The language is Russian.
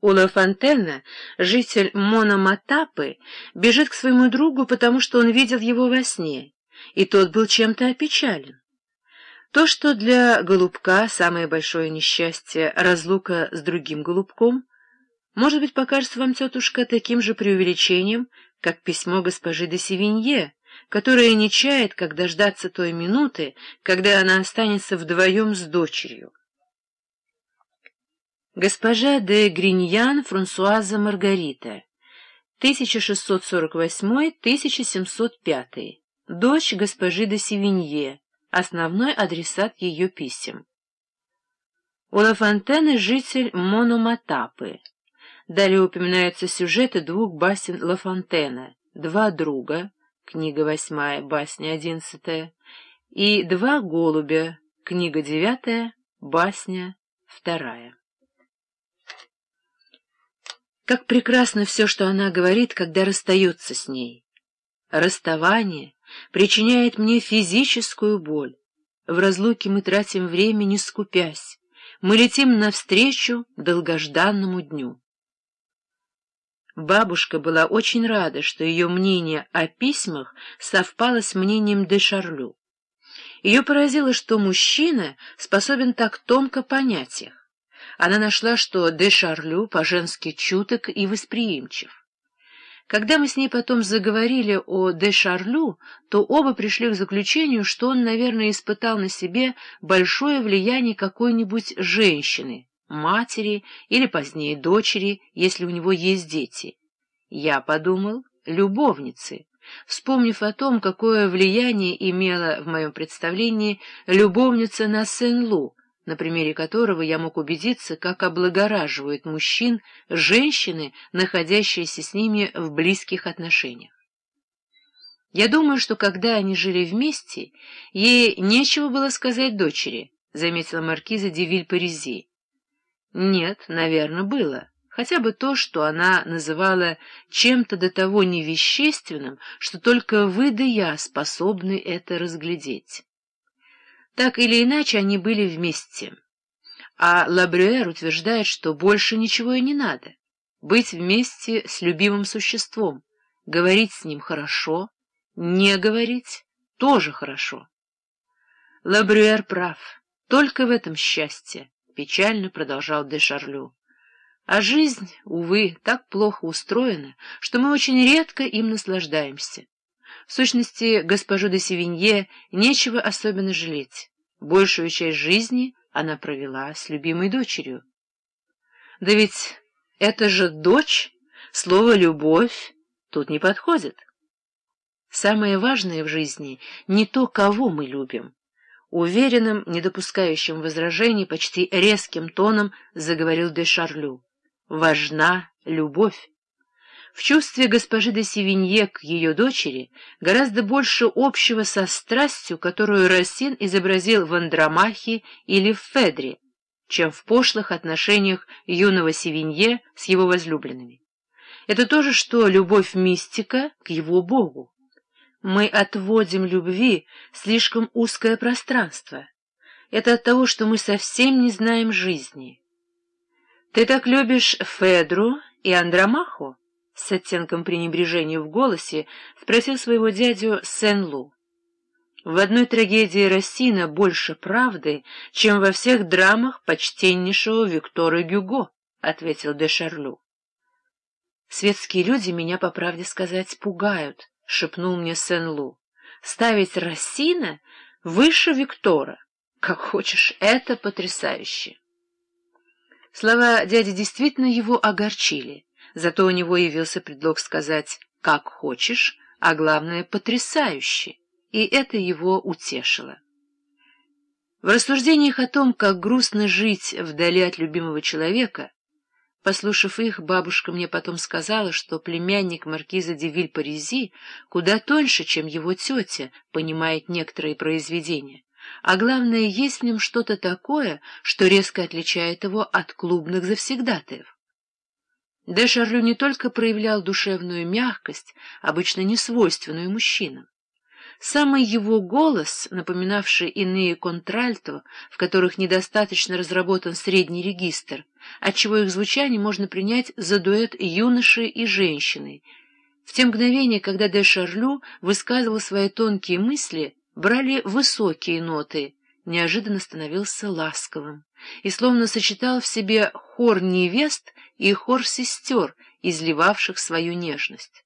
Ула Фонтена, житель Мономатапы, бежит к своему другу, потому что он видел его во сне, и тот был чем-то опечален. То, что для голубка самое большое несчастье — разлука с другим голубком, может быть, покажется вам, тетушка, таким же преувеличением, как письмо госпожи де Севинье, которая не чает, как дождаться той минуты, когда она останется вдвоем с дочерью. Госпожа де Гриньян Франсуаза Маргарита, 1648-1705, дочь госпожи де Севинье, основной адресат ее писем. У Лафонтены житель Мономатапы. Далее упоминаются сюжеты двух басен Лафонтена, два друга, книга восьмая, басня одиннадцатая, и два голубя, книга девятая, басня вторая. Как прекрасно все, что она говорит, когда расстается с ней. Расставание причиняет мне физическую боль. В разлуке мы тратим время, не скупясь. Мы летим навстречу долгожданному дню. Бабушка была очень рада, что ее мнение о письмах совпало с мнением де Шарлю. Ее поразило, что мужчина способен так тонко понять их она нашла, что де Шарлю по-женски чуток и восприимчив. Когда мы с ней потом заговорили о де Шарлю, то оба пришли к заключению, что он, наверное, испытал на себе большое влияние какой-нибудь женщины, матери или позднее дочери, если у него есть дети. Я подумал, любовницы, вспомнив о том, какое влияние имела в моем представлении любовница на Сен-Лу, на примере которого я мог убедиться, как облагораживают мужчин женщины, находящиеся с ними в близких отношениях. Я думаю, что когда они жили вместе, ей нечего было сказать дочери, — заметила маркиза Девиль Паризи. Нет, наверное, было. Хотя бы то, что она называла чем-то до того невещественным, что только вы да я способны это разглядеть. Так или иначе, они были вместе. А Лабрюэр утверждает, что больше ничего и не надо. Быть вместе с любимым существом, говорить с ним хорошо, не говорить тоже хорошо. Лабрюэр прав, только в этом счастье, — печально продолжал де Шарлю. А жизнь, увы, так плохо устроена, что мы очень редко им наслаждаемся. В сущности, госпожу де Севинье нечего особенно жалеть. Большую часть жизни она провела с любимой дочерью. Да ведь это же дочь, слово «любовь» тут не подходит. Самое важное в жизни не то, кого мы любим. Уверенным, не допускающим возражений, почти резким тоном заговорил де Шарлю. Важна любовь. В чувстве госпожи де Севинье к ее дочери гораздо больше общего со страстью, которую Рассин изобразил в Андромахе или в Федре, чем в пошлых отношениях юного Севинье с его возлюбленными. Это то же, что любовь мистика к его Богу. Мы отводим любви слишком узкое пространство. Это от того, что мы совсем не знаем жизни. Ты так любишь Федру и Андромаху? С оттенком пренебрежения в голосе спросил своего дядю Сен-Лу. В одной трагедии Рассина больше правды, чем во всех драмах почтеннейшего Виктора Гюго, — ответил де Шарлю. «Светские люди меня, по правде сказать, пугают», — шепнул мне Сен-Лу. «Ставить Рассина выше Виктора. Как хочешь, это потрясающе». Слова дяди действительно его огорчили. Зато у него явился предлог сказать «как хочешь», а главное «потрясающе», и это его утешило. В рассуждениях о том, как грустно жить вдали от любимого человека, послушав их, бабушка мне потом сказала, что племянник маркиза де Виль-Паризи куда тоньше, чем его тетя, понимает некоторые произведения, а главное, есть в нем что-то такое, что резко отличает его от клубных завсегдатаев. Де Шарлю не только проявлял душевную мягкость, обычно несвойственную мужчинам. Самый его голос, напоминавший иные контральто, в которых недостаточно разработан средний регистр, отчего их звучание можно принять за дуэт юноши и женщины. В те мгновения, когда де Шарлю высказывал свои тонкие мысли, брали высокие ноты, неожиданно становился ласковым и словно сочетал в себе хор невест и хор сестер, изливавших свою нежность.